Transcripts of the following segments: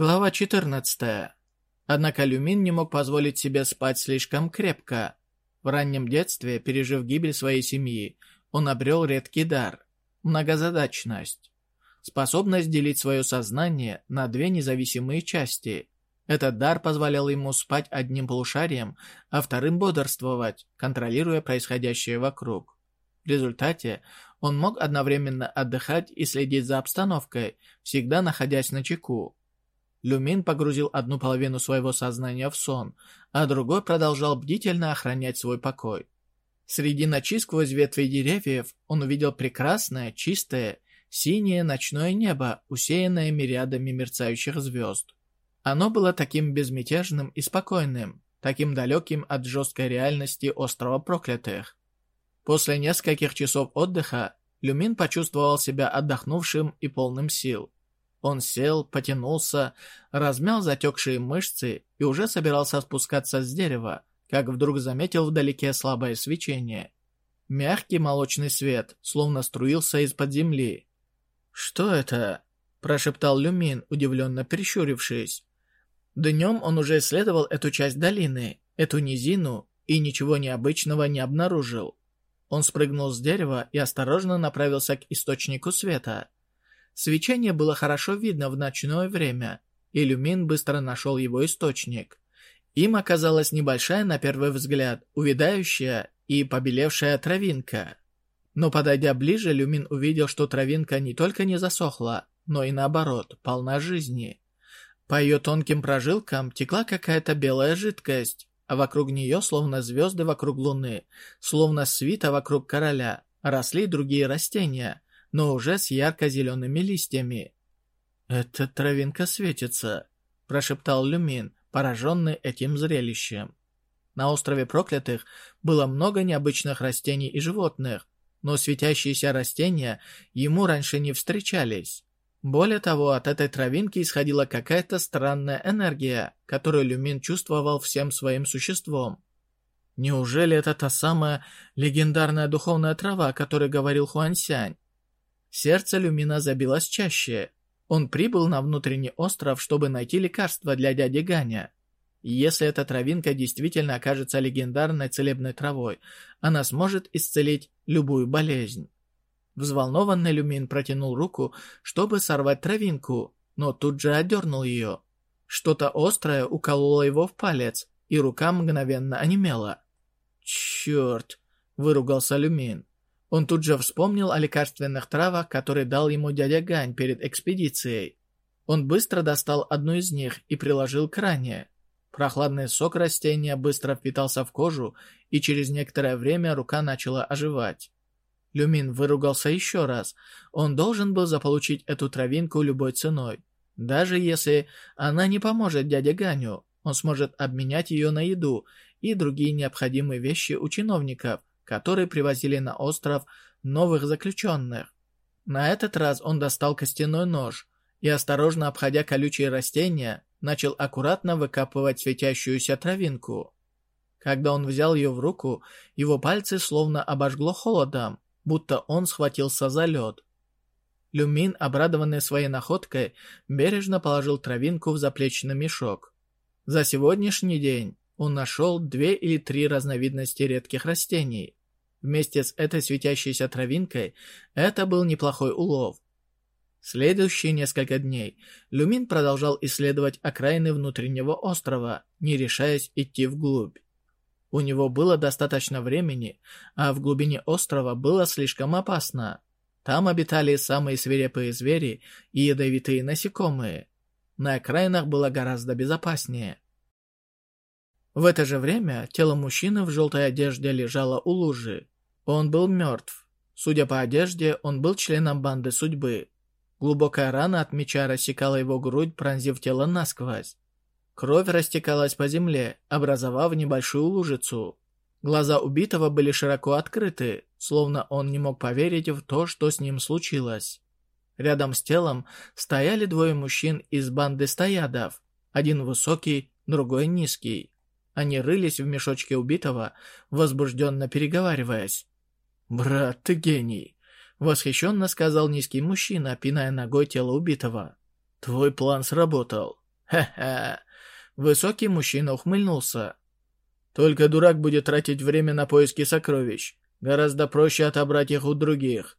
Глава 14. Однако Люмин не мог позволить себе спать слишком крепко. В раннем детстве, пережив гибель своей семьи, он обрел редкий дар – многозадачность. Способность делить свое сознание на две независимые части. Этот дар позволял ему спать одним полушарием, а вторым бодрствовать, контролируя происходящее вокруг. В результате он мог одновременно отдыхать и следить за обстановкой, всегда находясь на чеку. Люмин погрузил одну половину своего сознания в сон, а другой продолжал бдительно охранять свой покой. Среди ночи сквозь ветви деревьев он увидел прекрасное, чистое, синее ночное небо, усеянное мириадами мерцающих звезд. Оно было таким безмятежным и спокойным, таким далеким от жесткой реальности острова проклятых. После нескольких часов отдыха Люмин почувствовал себя отдохнувшим и полным сил. Он сел, потянулся, размял затекшие мышцы и уже собирался спускаться с дерева, как вдруг заметил вдалеке слабое свечение. Мягкий молочный свет, словно струился из-под земли. «Что это?» – прошептал Люмин, удивленно прищурившись. Днем он уже исследовал эту часть долины, эту низину, и ничего необычного не обнаружил. Он спрыгнул с дерева и осторожно направился к источнику света. Свечение было хорошо видно в ночное время, и Люмин быстро нашел его источник. Им оказалась небольшая, на первый взгляд, увядающая и побелевшая травинка. Но подойдя ближе, Люмин увидел, что травинка не только не засохла, но и наоборот, полна жизни. По ее тонким прожилкам текла какая-то белая жидкость, а вокруг нее, словно звезды вокруг луны, словно свита вокруг короля, росли другие растения, но уже с ярко-зелеными листьями. «Эта травинка светится», – прошептал Люмин, пораженный этим зрелищем. На острове Проклятых было много необычных растений и животных, но светящиеся растения ему раньше не встречались. Более того, от этой травинки исходила какая-то странная энергия, которую Люмин чувствовал всем своим существом. Неужели это та самая легендарная духовная трава, о которой говорил Хуансянь? Сердце Люмина забилось чаще. Он прибыл на внутренний остров, чтобы найти лекарство для дяди Ганя. Если эта травинка действительно окажется легендарной целебной травой, она сможет исцелить любую болезнь. Взволнованный Люмин протянул руку, чтобы сорвать травинку, но тут же отдернул ее. Что-то острое укололо его в палец, и рука мгновенно онемела. «Черт!» — выругался Люмин. Он тут же вспомнил о лекарственных травах, которые дал ему дядя Гань перед экспедицией. Он быстро достал одну из них и приложил к ране. Прохладный сок растения быстро впитался в кожу, и через некоторое время рука начала оживать. Люмин выругался еще раз. Он должен был заполучить эту травинку любой ценой. Даже если она не поможет дяде Ганю, он сможет обменять ее на еду и другие необходимые вещи у чиновников, которые привозили на остров новых заключенных. На этот раз он достал костяной нож и, осторожно обходя колючие растения, начал аккуратно выкапывать светящуюся травинку. Когда он взял ее в руку, его пальцы словно обожгло холодом, будто он схватился за лед. Люмин, обрадованный своей находкой, бережно положил травинку в заплечный мешок. За сегодняшний день он нашел две или три разновидности редких растений. Вместе с этой светящейся травинкой это был неплохой улов. Следующие несколько дней Люмин продолжал исследовать окраины внутреннего острова, не решаясь идти вглубь. У него было достаточно времени, а в глубине острова было слишком опасно. Там обитали самые свирепые звери и ядовитые насекомые. На окраинах было гораздо безопаснее. В это же время тело мужчины в желтой одежде лежало у лужи. Он был мертв. Судя по одежде, он был членом банды судьбы. Глубокая рана от меча рассекала его грудь, пронзив тело насквозь. Кровь растекалась по земле, образовав небольшую лужицу. Глаза убитого были широко открыты, словно он не мог поверить в то, что с ним случилось. Рядом с телом стояли двое мужчин из банды стоядов, один высокий, другой низкий. Они рылись в мешочке убитого, возбужденно переговариваясь. «Брат, ты гений!» — восхищенно сказал низкий мужчина, пиная ногой тело убитого. «Твой план сработал. Ха-ха. Высокий мужчина ухмыльнулся. Только дурак будет тратить время на поиски сокровищ. Гораздо проще отобрать их у других.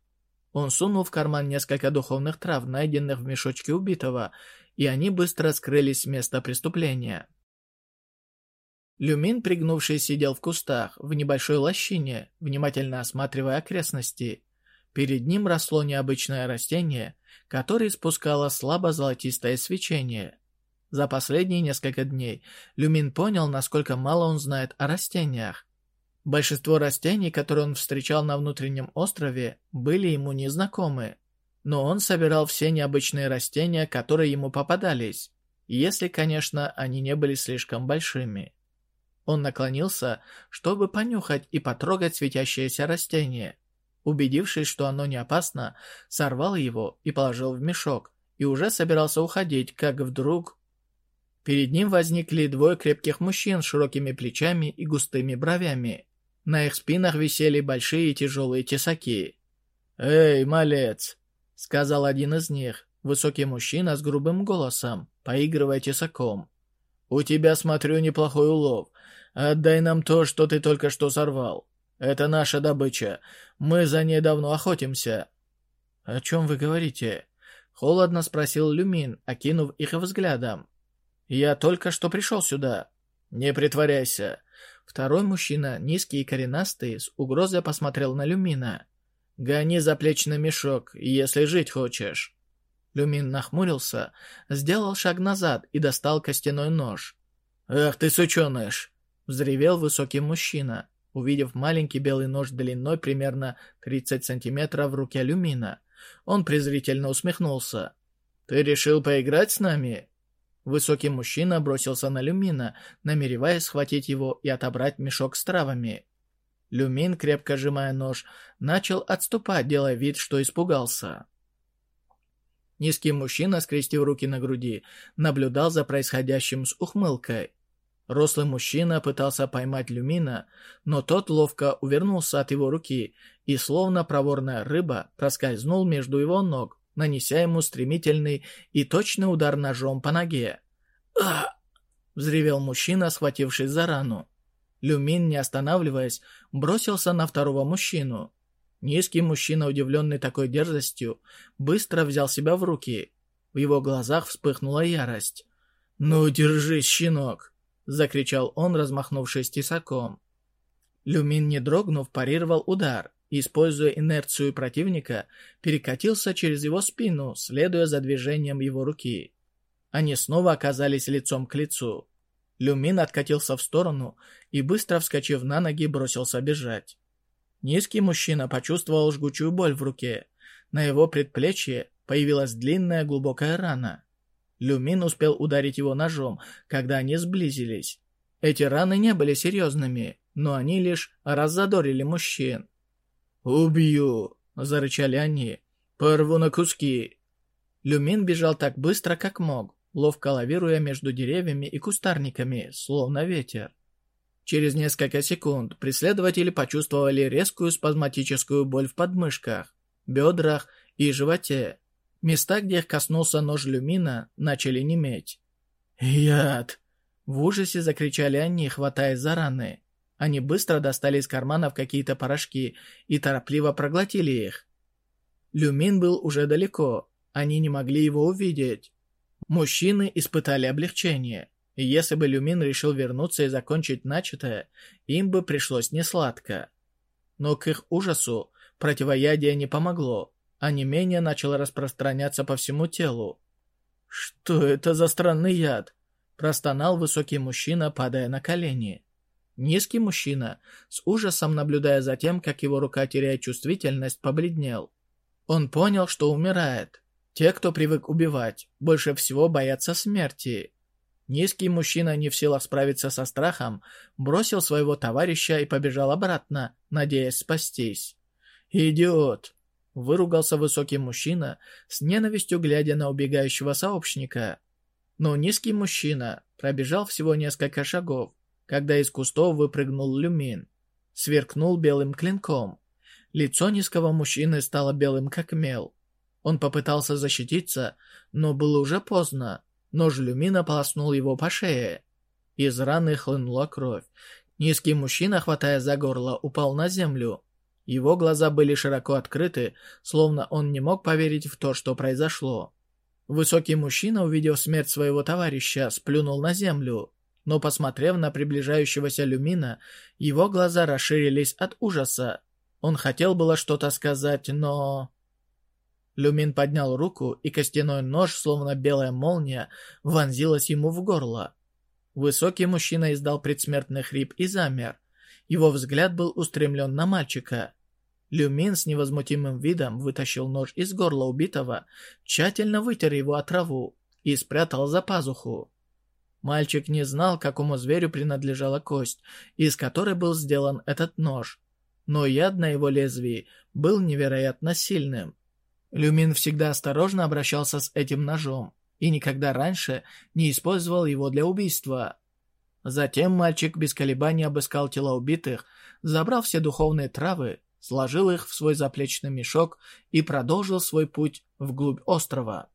Он сунул в карман несколько духовных трав, найденных в мешочке убитого, и они быстро скрылись с места преступления. Люмин, пригнувшись, сидел в кустах, в небольшой лощине, внимательно осматривая окрестности. Перед ним росло необычное растение, которое испускало слабо-золотистое свечение. За последние несколько дней Люмин понял, насколько мало он знает о растениях. Большинство растений, которые он встречал на внутреннем острове, были ему незнакомы. Но он собирал все необычные растения, которые ему попадались, если, конечно, они не были слишком большими. Он наклонился, чтобы понюхать и потрогать светящееся растение. Убедившись, что оно не опасно, сорвал его и положил в мешок, и уже собирался уходить, как вдруг... Перед ним возникли двое крепких мужчин с широкими плечами и густыми бровями. На их спинах висели большие тяжелые тесаки. «Эй, малец!» — сказал один из них, высокий мужчина с грубым голосом, поигрывая тесаком. «У тебя, смотрю, неплохой улов. Отдай нам то, что ты только что сорвал. Это наша добыча. Мы за ней давно охотимся». «О чем вы говорите?» — холодно спросил Люмин, окинув их взглядом. «Я только что пришел сюда». «Не притворяйся». Второй мужчина, низкий и коренастый, с угрозой посмотрел на Люмина. «Гони заплечный мешок, если жить хочешь». Люмин нахмурился, сделал шаг назад и достал костяной нож. «Ах ты, сученыш!» Взревел высокий мужчина, увидев маленький белый нож длиной примерно 30 сантиметров в руке Люмина. Он презрительно усмехнулся. «Ты решил поиграть с нами?» Высокий мужчина бросился на Люмина, намереваясь схватить его и отобрать мешок с травами. Люмин, крепко сжимая нож, начал отступать, делая вид, что испугался. Низкий мужчина, скрестив руки на груди, наблюдал за происходящим с ухмылкой. Рослый мужчина пытался поймать Люмина, но тот ловко увернулся от его руки и, словно проворная рыба, проскользнул между его ног, нанеся ему стремительный и точный удар ножом по ноге. «А!» — взревел мужчина, схватившись за рану. Люмин, не останавливаясь, бросился на второго мужчину. Низкий мужчина, удивленный такой дерзостью, быстро взял себя в руки. В его глазах вспыхнула ярость. «Ну, держись, щенок!» закричал он, размахнувшись тесаком. Люмин, не дрогнув, парировал удар используя инерцию противника, перекатился через его спину, следуя за движением его руки. Они снова оказались лицом к лицу. Люмин откатился в сторону и, быстро вскочив на ноги, бросился бежать. Низкий мужчина почувствовал жгучую боль в руке. На его предплечье появилась длинная глубокая рана. Люмин успел ударить его ножом, когда они сблизились. Эти раны не были серьезными, но они лишь раззадорили мужчин. «Убью!» — зарычали они. «Порву на куски!» Люмин бежал так быстро, как мог, ловко лавируя между деревьями и кустарниками, словно ветер. Через несколько секунд преследователи почувствовали резкую спазматическую боль в подмышках, бедрах и животе. Места, где их коснулся нож люмина, начали неметь. «Яд!» В ужасе закричали они, хватаясь за раны. Они быстро достали из карманов какие-то порошки и торопливо проглотили их. Люмин был уже далеко, они не могли его увидеть. Мужчины испытали облегчение. И если бы Люмин решил вернуться и закончить начатое, им бы пришлось несладко. Но к их ужасу противоядие не помогло а не менее начало распространяться по всему телу. «Что это за странный яд?» – простонал высокий мужчина, падая на колени. Низкий мужчина, с ужасом наблюдая за тем, как его рука теряет чувствительность, побледнел. Он понял, что умирает. Те, кто привык убивать, больше всего боятся смерти. Низкий мужчина, не в силах справиться со страхом, бросил своего товарища и побежал обратно, надеясь спастись. «Идиот!» Выругался высокий мужчина, с ненавистью глядя на убегающего сообщника. Но низкий мужчина пробежал всего несколько шагов, когда из кустов выпрыгнул люмин. Сверкнул белым клинком. Лицо низкого мужчины стало белым как мел. Он попытался защититься, но было уже поздно. Нож Люмина полоснул его по шее. Из раны хлынула кровь. Низкий мужчина, хватая за горло, упал на землю. Его глаза были широко открыты, словно он не мог поверить в то, что произошло. Высокий мужчина, увидев смерть своего товарища, сплюнул на землю. Но, посмотрев на приближающегося Люмина, его глаза расширились от ужаса. Он хотел было что-то сказать, но... Люмин поднял руку, и костяной нож, словно белая молния, вонзилась ему в горло. Высокий мужчина издал предсмертный хрип и замер. Его взгляд был устремлен на мальчика. Люмин с невозмутимым видом вытащил нож из горла убитого, тщательно вытер его от траву и спрятал за пазуху. Мальчик не знал, какому зверю принадлежала кость, из которой был сделан этот нож, но яд на его лезвии был невероятно сильным. Люмин всегда осторожно обращался с этим ножом и никогда раньше не использовал его для убийства. Затем мальчик без колебаний обыскал тела убитых, забрал все духовные травы, сложил их в свой заплечный мешок и продолжил свой путь вглубь острова.